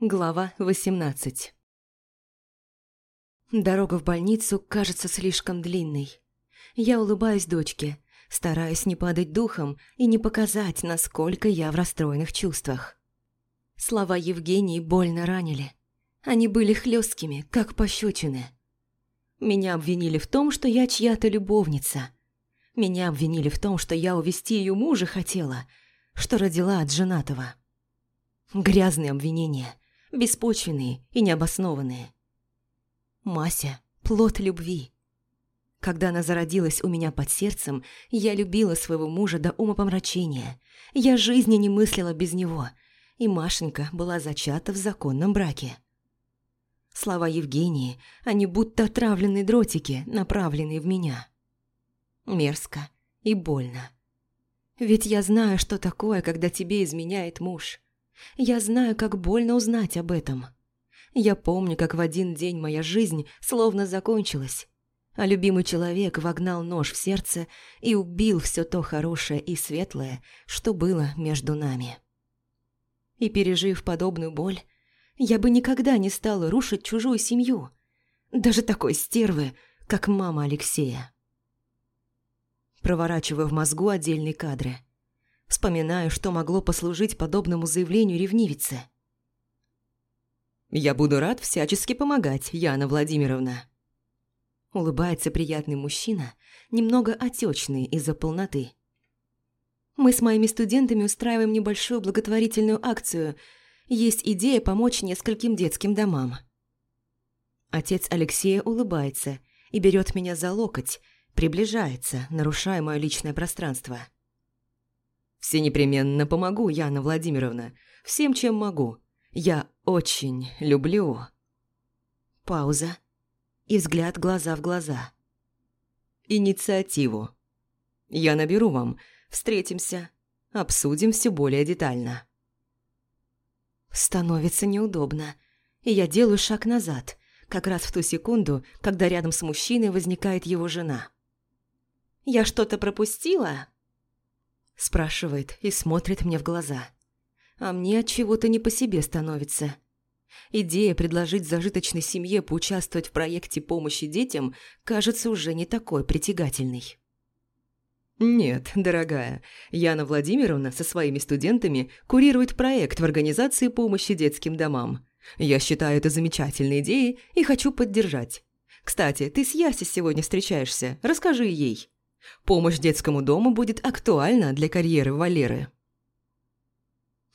Глава 18 Дорога в больницу кажется слишком длинной. Я улыбаюсь дочке, стараясь не падать духом и не показать, насколько я в расстроенных чувствах. Слова Евгении больно ранили. Они были хлесткими, как пощечины. Меня обвинили в том, что я чья-то любовница. Меня обвинили в том, что я увести ее мужа хотела, что родила от женатого. Грязные обвинения – беспочвенные и необоснованные. Мася – плод любви. Когда она зародилась у меня под сердцем, я любила своего мужа до умопомрачения. Я жизни не мыслила без него, и Машенька была зачата в законном браке. Слова Евгении, они будто отравленные дротики, направленные в меня. Мерзко и больно. Ведь я знаю, что такое, когда тебе изменяет муж. Я знаю, как больно узнать об этом. Я помню, как в один день моя жизнь словно закончилась, а любимый человек вогнал нож в сердце и убил все то хорошее и светлое, что было между нами. И пережив подобную боль, я бы никогда не стала рушить чужую семью, даже такой стервы, как мама Алексея. Проворачиваю в мозгу отдельные кадры – Вспоминаю, что могло послужить подобному заявлению ревнивицы. «Я буду рад всячески помогать, Яна Владимировна». Улыбается приятный мужчина, немного отечный из-за полноты. «Мы с моими студентами устраиваем небольшую благотворительную акцию. Есть идея помочь нескольким детским домам». Отец Алексея улыбается и берет меня за локоть, приближается, нарушая мое личное пространство. Все непременно помогу, Яна Владимировна. Всем, чем могу. Я очень люблю. Пауза. И взгляд глаза в глаза. Инициативу. Я наберу вам. Встретимся. Обсудим все более детально. Становится неудобно. И я делаю шаг назад, как раз в ту секунду, когда рядом с мужчиной возникает его жена. «Я что-то пропустила?» Спрашивает и смотрит мне в глаза. А мне от чего-то не по себе становится. Идея предложить зажиточной семье поучаствовать в проекте помощи детям кажется уже не такой притягательной. Нет, дорогая, Яна Владимировна со своими студентами курирует проект в организации помощи детским домам. Я считаю это замечательной идеей и хочу поддержать. Кстати, ты с Яси сегодня встречаешься, расскажи ей. Помощь детскому дому будет актуальна для карьеры Валеры.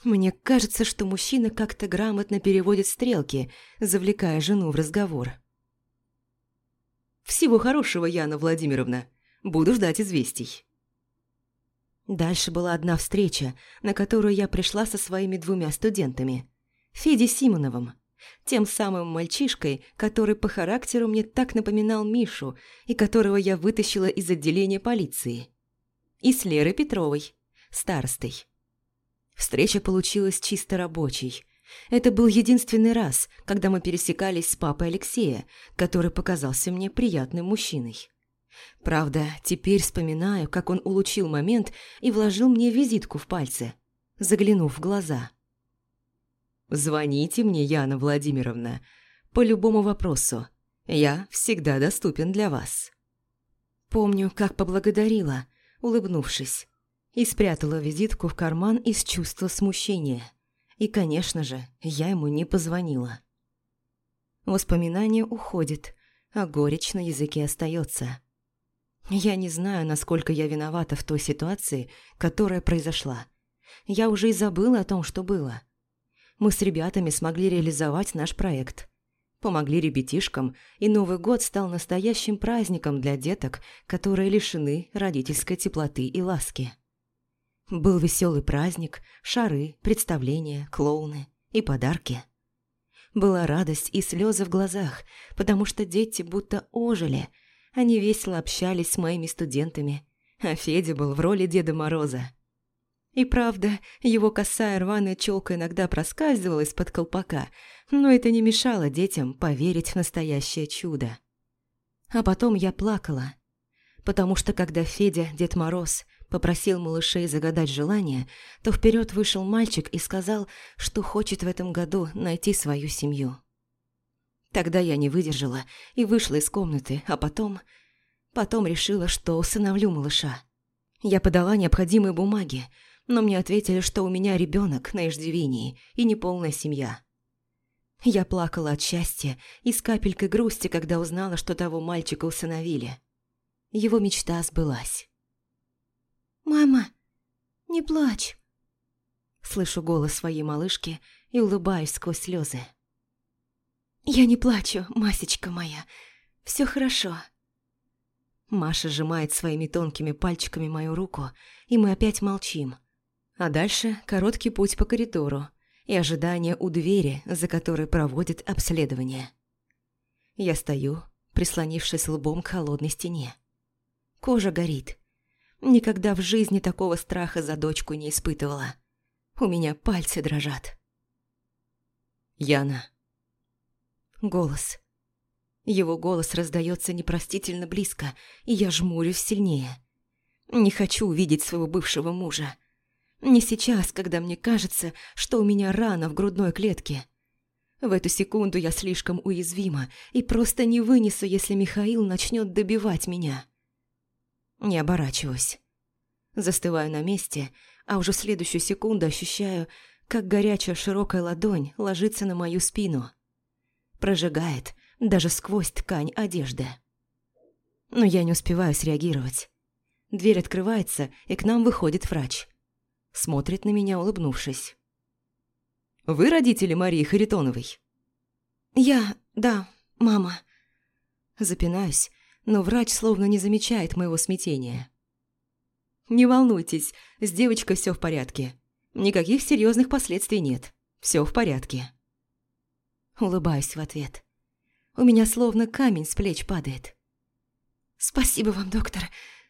Мне кажется, что мужчина как-то грамотно переводит стрелки, завлекая жену в разговор. «Всего хорошего, Яна Владимировна. Буду ждать известий». Дальше была одна встреча, на которую я пришла со своими двумя студентами. Федей Симоновым тем самым мальчишкой, который по характеру мне так напоминал Мишу и которого я вытащила из отделения полиции. И с Лерой Петровой, старостой. Встреча получилась чисто рабочей. Это был единственный раз, когда мы пересекались с папой Алексея, который показался мне приятным мужчиной. Правда, теперь вспоминаю, как он улучил момент и вложил мне визитку в пальцы, заглянув в глаза – Звоните мне, Яна Владимировна, по любому вопросу. Я всегда доступен для вас». Помню, как поблагодарила, улыбнувшись, и спрятала визитку в карман из чувства смущения. И, конечно же, я ему не позвонила. Воспоминание уходит, а горечь на языке остается. Я не знаю, насколько я виновата в той ситуации, которая произошла. Я уже и забыла о том, что было мы с ребятами смогли реализовать наш проект. Помогли ребятишкам, и Новый год стал настоящим праздником для деток, которые лишены родительской теплоты и ласки. Был веселый праздник, шары, представления, клоуны и подарки. Была радость и слезы в глазах, потому что дети будто ожили. Они весело общались с моими студентами, а Федя был в роли Деда Мороза – и правда, его косая рваная челка иногда проскальзывала из-под колпака, но это не мешало детям поверить в настоящее чудо. А потом я плакала, потому что когда Федя, Дед Мороз, попросил малышей загадать желание, то вперед вышел мальчик и сказал, что хочет в этом году найти свою семью. Тогда я не выдержала и вышла из комнаты, а потом... Потом решила, что усыновлю малыша. Я подала необходимые бумаги, но мне ответили, что у меня ребенок на иждивении и неполная семья. Я плакала от счастья и с капелькой грусти, когда узнала, что того мальчика усыновили. Его мечта сбылась. «Мама, не плачь!» Слышу голос своей малышки и улыбаюсь сквозь слезы. «Я не плачу, Масечка моя. Все хорошо». Маша сжимает своими тонкими пальчиками мою руку, и мы опять молчим. А дальше короткий путь по коридору и ожидание у двери, за которой проводит обследование. Я стою, прислонившись лбом к холодной стене. Кожа горит. Никогда в жизни такого страха за дочку не испытывала. У меня пальцы дрожат. Яна. Голос. Его голос раздается непростительно близко, и я жмурюсь сильнее. Не хочу увидеть своего бывшего мужа. Не сейчас, когда мне кажется, что у меня рана в грудной клетке. В эту секунду я слишком уязвима и просто не вынесу, если Михаил начнет добивать меня. Не оборачиваюсь. Застываю на месте, а уже в следующую секунду ощущаю, как горячая широкая ладонь ложится на мою спину. Прожигает даже сквозь ткань одежды. Но я не успеваю среагировать. Дверь открывается, и к нам выходит врач. Смотрит на меня, улыбнувшись. «Вы родители Марии Харитоновой?» «Я, да, мама». Запинаюсь, но врач словно не замечает моего смятения. «Не волнуйтесь, с девочкой все в порядке. Никаких серьезных последствий нет. Все в порядке». Улыбаюсь в ответ. У меня словно камень с плеч падает. «Спасибо вам, доктор,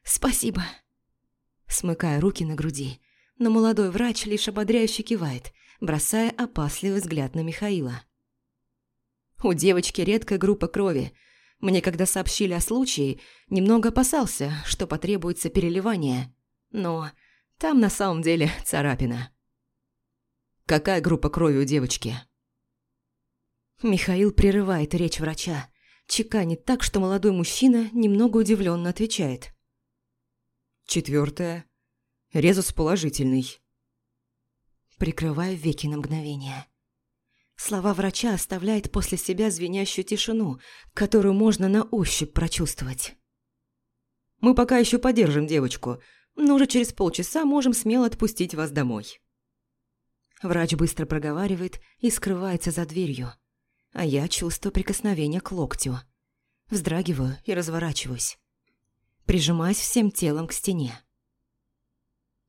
спасибо!» Смыкая руки на груди, но молодой врач лишь ободряюще кивает, бросая опасливый взгляд на Михаила. У девочки редкая группа крови – мне, когда сообщили о случае, немного опасался, что потребуется переливание. Но там на самом деле царапина. Какая группа крови у девочки? Михаил прерывает речь врача, чеканит так, что молодой мужчина немного удивленно отвечает. Четвертое. Резус положительный. Прикрываю веки на мгновение. Слова врача оставляют после себя звенящую тишину, которую можно на ощупь прочувствовать. «Мы пока еще поддержим девочку, но уже через полчаса можем смело отпустить вас домой». Врач быстро проговаривает и скрывается за дверью, а я чувствую прикосновение к локтю. Вздрагиваю и разворачиваюсь. Прижимаюсь всем телом к стене.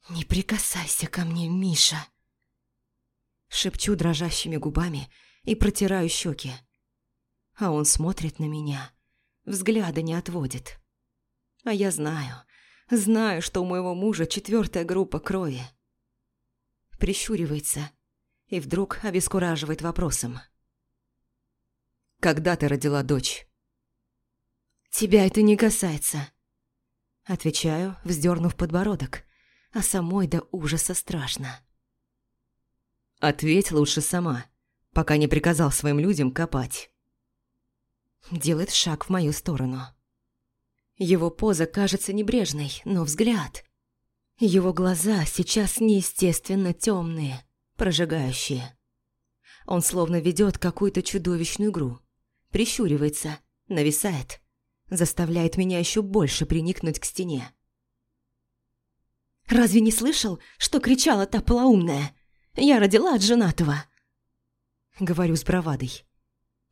«Не прикасайся ко мне, Миша!» Шепчу дрожащими губами и протираю щеки. А он смотрит на меня, взгляда не отводит. А я знаю, знаю, что у моего мужа четвертая группа крови. Прищуривается и вдруг обескураживает вопросом. «Когда ты родила дочь?» «Тебя это не касается», — отвечаю, вздернув подбородок, а самой до ужаса страшно. Ответь лучше сама, пока не приказал своим людям копать. Делает шаг в мою сторону. Его поза кажется небрежной, но взгляд... Его глаза сейчас неестественно темные, прожигающие. Он словно ведет какую-то чудовищную игру. Прищуривается, нависает, заставляет меня еще больше приникнуть к стене. «Разве не слышал, что кричала та полоумная?» Я родила от женатого!» Говорю с бравадой.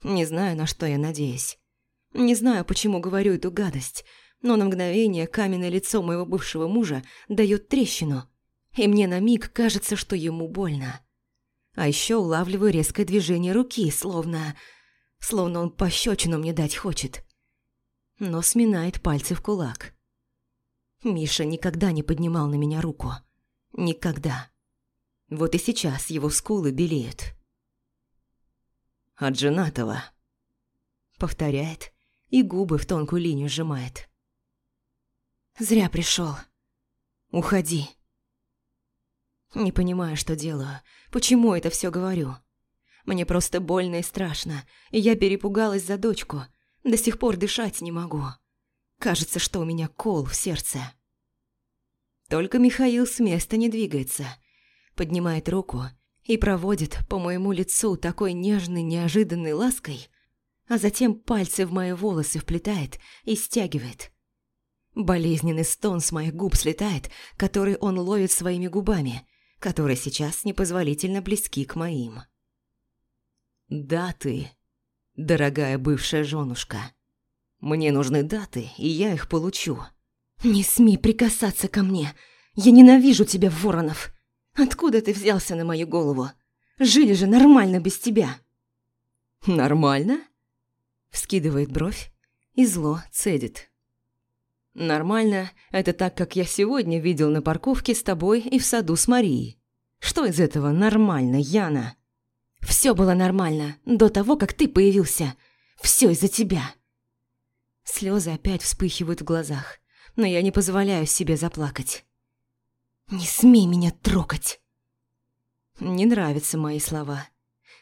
Не знаю, на что я надеюсь. Не знаю, почему говорю эту гадость, но на мгновение каменное лицо моего бывшего мужа дает трещину, и мне на миг кажется, что ему больно. А еще улавливаю резкое движение руки, словно... Словно он пощечину мне дать хочет. Но сминает пальцы в кулак. Миша никогда не поднимал на меня руку. Никогда. Вот и сейчас его скулы белеют. «От женатого», — повторяет и губы в тонкую линию сжимает. «Зря пришел. Уходи. Не понимаю, что делаю. Почему это все говорю? Мне просто больно и страшно, и я перепугалась за дочку. До сих пор дышать не могу. Кажется, что у меня кол в сердце. Только Михаил с места не двигается. Поднимает руку и проводит по моему лицу такой нежной, неожиданной лаской, а затем пальцы в мои волосы вплетает и стягивает. Болезненный стон с моих губ слетает, который он ловит своими губами, которые сейчас непозволительно близки к моим. «Да ты, дорогая бывшая женушка. Мне нужны даты, и я их получу». «Не смей прикасаться ко мне. Я ненавижу тебя, Воронов. Откуда ты взялся на мою голову? Жили же нормально без тебя». «Нормально?» Вскидывает бровь и зло цедит. «Нормально – это так, как я сегодня видел на парковке с тобой и в саду с Марией. Что из этого нормально, Яна?» «Все было нормально до того, как ты появился. Все из-за тебя». Слезы опять вспыхивают в глазах, но я не позволяю себе заплакать. «Не смей меня трогать!» Не нравятся мои слова.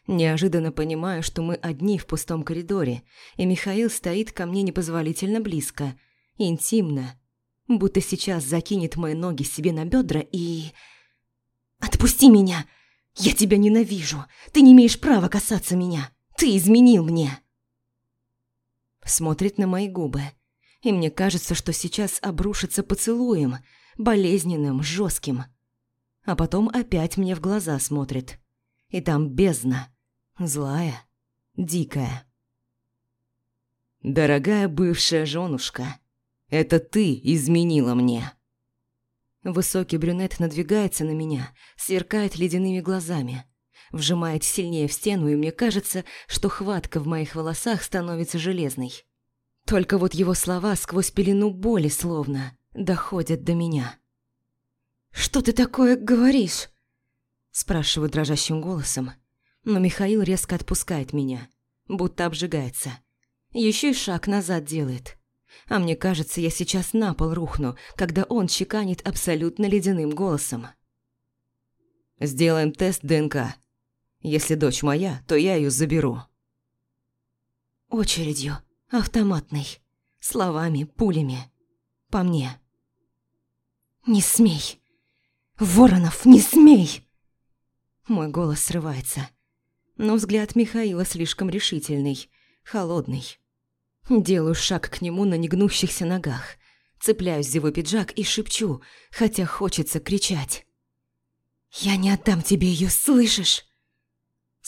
Неожиданно понимаю, что мы одни в пустом коридоре, и Михаил стоит ко мне непозволительно близко, интимно, будто сейчас закинет мои ноги себе на бедра и... «Отпусти меня! Я тебя ненавижу! Ты не имеешь права касаться меня! Ты изменил мне!» Смотрит на мои губы, и мне кажется, что сейчас обрушится поцелуем, болезненным, жестким. А потом опять мне в глаза смотрит. И там бездна, Злая, дикая. «Дорогая бывшая женушка, это ты изменила мне!» Высокий брюнет надвигается на меня, сверкает ледяными глазами, вжимает сильнее в стену, и мне кажется, что хватка в моих волосах становится железной. Только вот его слова сквозь пелену боли словно доходят до меня. «Что ты такое говоришь?» Спрашиваю дрожащим голосом, но Михаил резко отпускает меня, будто обжигается. Еще и шаг назад делает. А мне кажется, я сейчас на пол рухну, когда он чеканит абсолютно ледяным голосом. «Сделаем тест ДНК. Если дочь моя, то я ее заберу». Очередью, автоматной, словами, пулями. По мне. «Не смей! Воронов, не смей!» Мой голос срывается но взгляд Михаила слишком решительный, холодный. Делаю шаг к нему на негнущихся ногах, цепляюсь за его пиджак и шепчу, хотя хочется кричать. «Я не отдам тебе ее, слышишь?»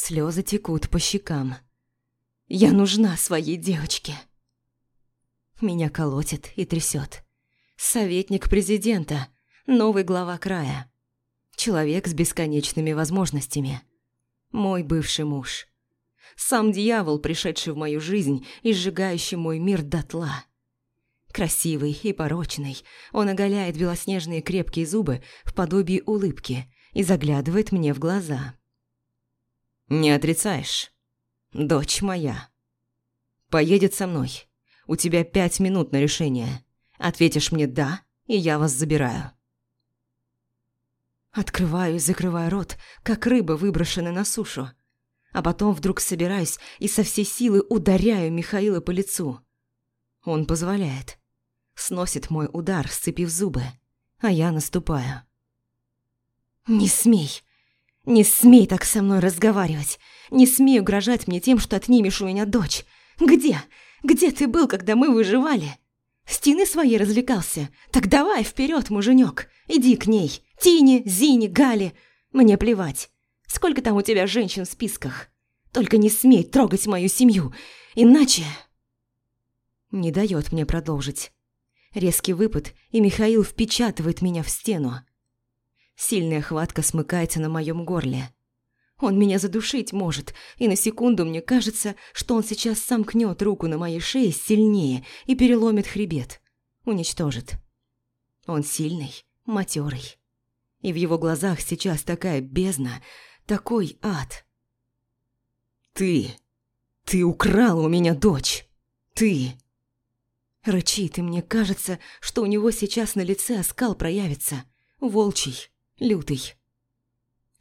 Слезы текут по щекам. «Я нужна своей девочке!» Меня колотит и трясет. Советник президента, новый глава края. Человек с бесконечными возможностями. Мой бывший муж. Сам дьявол, пришедший в мою жизнь и сжигающий мой мир дотла. Красивый и порочный, он оголяет белоснежные крепкие зубы в подобии улыбки и заглядывает мне в глаза. «Не отрицаешь? Дочь моя. Поедет со мной. У тебя пять минут на решение. Ответишь мне «да», и я вас забираю». Открываю и закрываю рот, как рыба, выброшенная на сушу. А потом вдруг собираюсь и со всей силы ударяю Михаила по лицу. Он позволяет. Сносит мой удар, сцепив зубы. А я наступаю. «Не смей! Не смей так со мной разговаривать! Не смей угрожать мне тем, что отнимешь у меня дочь! Где? Где ты был, когда мы выживали? Стены своей развлекался? Так давай вперед, муженек! Иди к ней! Тине, Зине, Гале. Мне плевать. Сколько там у тебя женщин в списках? Только не смей трогать мою семью, иначе...» Не дает мне продолжить. Резкий выпад, и Михаил впечатывает меня в стену. Сильная хватка смыкается на моем горле. Он меня задушить может, и на секунду мне кажется, что он сейчас сомкнет руку на моей шее сильнее и переломит хребет. Уничтожит. Он сильный, матерый и в его глазах сейчас такая бездна, такой ад. «Ты! Ты украла у меня дочь! Ты!» Рычит, и мне кажется, что у него сейчас на лице оскал проявится, Волчий, лютый.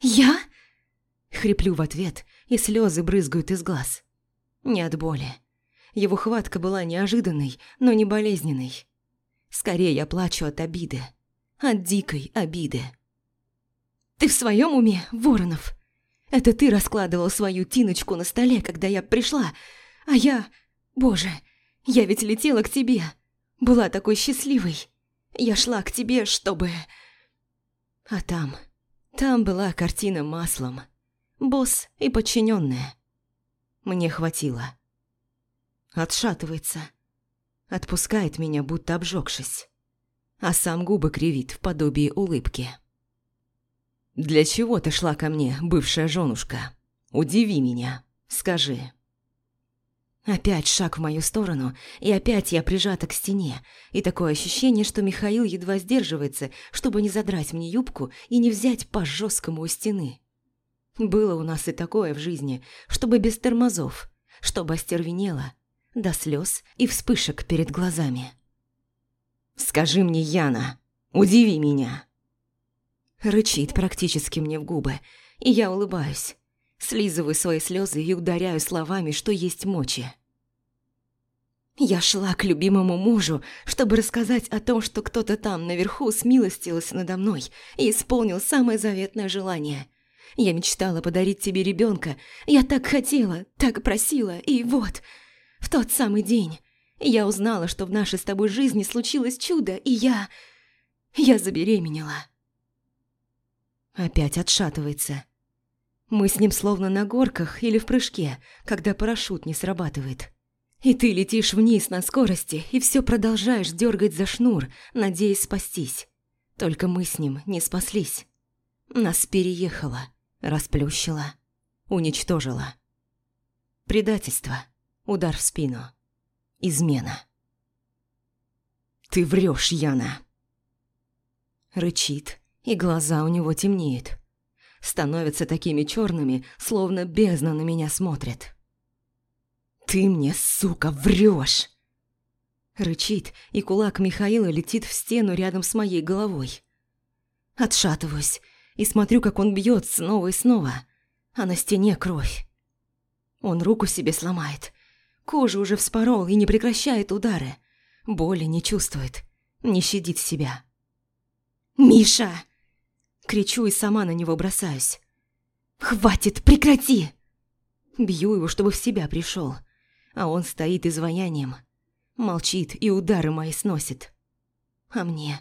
«Я?» Хриплю в ответ, и слезы брызгают из глаз. Не от боли. Его хватка была неожиданной, но не болезненной. Скорее я плачу от обиды. От дикой обиды. «Ты в своем уме, Воронов? Это ты раскладывал свою тиночку на столе, когда я пришла, а я... Боже, я ведь летела к тебе. Была такой счастливой. Я шла к тебе, чтобы...» А там... Там была картина маслом. Босс и подчиненная. Мне хватило. Отшатывается. Отпускает меня, будто обжегшись. А сам губы кривит в подобии улыбки. «Для чего ты шла ко мне, бывшая женушка? Удиви меня, скажи». Опять шаг в мою сторону, и опять я прижата к стене, и такое ощущение, что Михаил едва сдерживается, чтобы не задрать мне юбку и не взять по жесткому у стены. Было у нас и такое в жизни, чтобы без тормозов, чтобы остервенело, до слез и вспышек перед глазами. «Скажи мне, Яна, удиви меня!» Рычит практически мне в губы, и я улыбаюсь. Слизываю свои слезы и ударяю словами, что есть мочи. Я шла к любимому мужу, чтобы рассказать о том, что кто-то там наверху смилостился надо мной и исполнил самое заветное желание. Я мечтала подарить тебе ребенка. Я так хотела, так просила, и вот, в тот самый день я узнала, что в нашей с тобой жизни случилось чудо, и я... я забеременела. Опять отшатывается. Мы с ним словно на горках или в прыжке, когда парашют не срабатывает. И ты летишь вниз на скорости и все продолжаешь дергать за шнур, надеясь спастись. Только мы с ним не спаслись. Нас переехало, расплющило, уничтожило. Предательство, удар в спину, измена. «Ты врешь, Яна!» Рычит, и глаза у него темнеют становятся такими черными, словно бездна на меня смотрит. «Ты мне, сука, врешь!» Рычит, и кулак Михаила летит в стену рядом с моей головой. Отшатываюсь и смотрю, как он бьет снова и снова, а на стене кровь. Он руку себе сломает. Кожу уже вспорол и не прекращает удары. Боли не чувствует, не щадит себя. «Миша!» Кричу и сама на него бросаюсь. «Хватит, прекрати!» Бью его, чтобы в себя пришел, а он стоит изваянием. Молчит и удары мои сносит. А мне...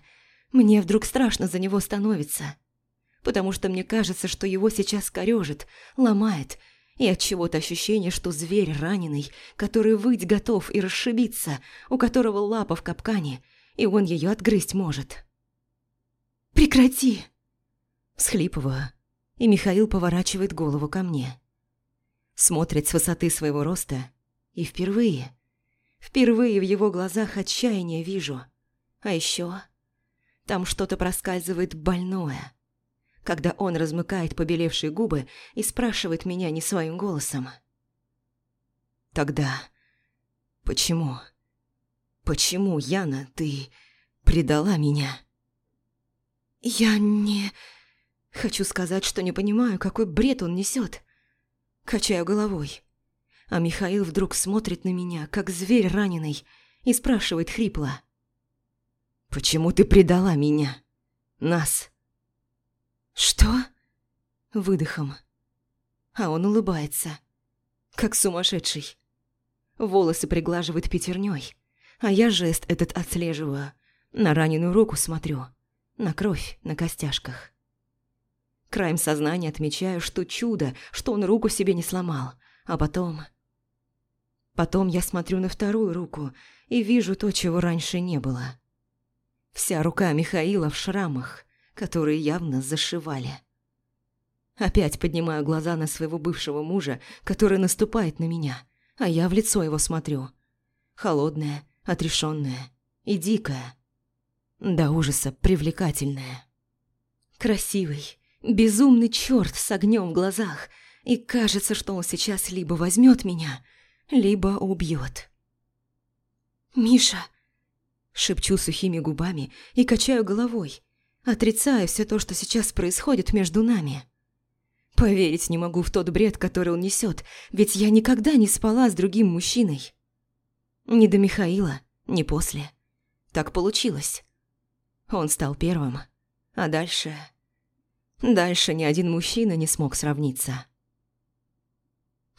Мне вдруг страшно за него становится. Потому что мне кажется, что его сейчас корежит, ломает, и от чего-то ощущение, что зверь раненый, который выть готов и расшибиться, у которого лапа в капкане, и он ее отгрызть может. «Прекрати!» Схлипываю, и Михаил поворачивает голову ко мне. Смотрит с высоты своего роста, и впервые, впервые в его глазах отчаяние вижу. А еще там что-то проскальзывает больное, когда он размыкает побелевшие губы и спрашивает меня не своим голосом. «Тогда почему? Почему, Яна, ты предала меня?» «Я не...» Хочу сказать, что не понимаю, какой бред он несет. Качаю головой. А Михаил вдруг смотрит на меня, как зверь раненый, и спрашивает хрипло. «Почему ты предала меня? Нас?» «Что?» Выдохом. А он улыбается, как сумасшедший. Волосы приглаживает пятерней, а я жест этот отслеживаю. На раненую руку смотрю, на кровь на костяшках. Краем сознания отмечаю, что чудо, что он руку себе не сломал. А потом... Потом я смотрю на вторую руку и вижу то, чего раньше не было. Вся рука Михаила в шрамах, которые явно зашивали. Опять поднимаю глаза на своего бывшего мужа, который наступает на меня, а я в лицо его смотрю. Холодное, отрешенное и дикое. До ужаса привлекательное. Красивый, Безумный черт с огнем в глазах, и кажется, что он сейчас либо возьмет меня, либо убьет. «Миша!» Шепчу сухими губами и качаю головой, Отрицаю все то, что сейчас происходит между нами. Поверить не могу в тот бред, который он несет, ведь я никогда не спала с другим мужчиной. Ни до Михаила, ни после. Так получилось. Он стал первым, а дальше... Дальше ни один мужчина не смог сравниться.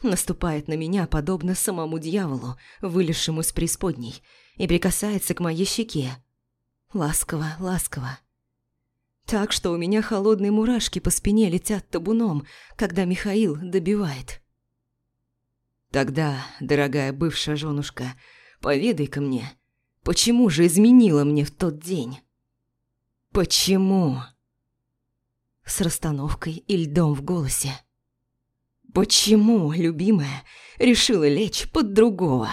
Наступает на меня, подобно самому дьяволу, вылезшему из преисподней, и прикасается к моей щеке. Ласково, ласково. Так что у меня холодные мурашки по спине летят табуном, когда Михаил добивает. Тогда, дорогая бывшая женушка, поведай-ка мне, почему же изменила мне в тот день? Почему? С расстановкой и льдом в голосе. Почему, любимая, решила лечь под другого?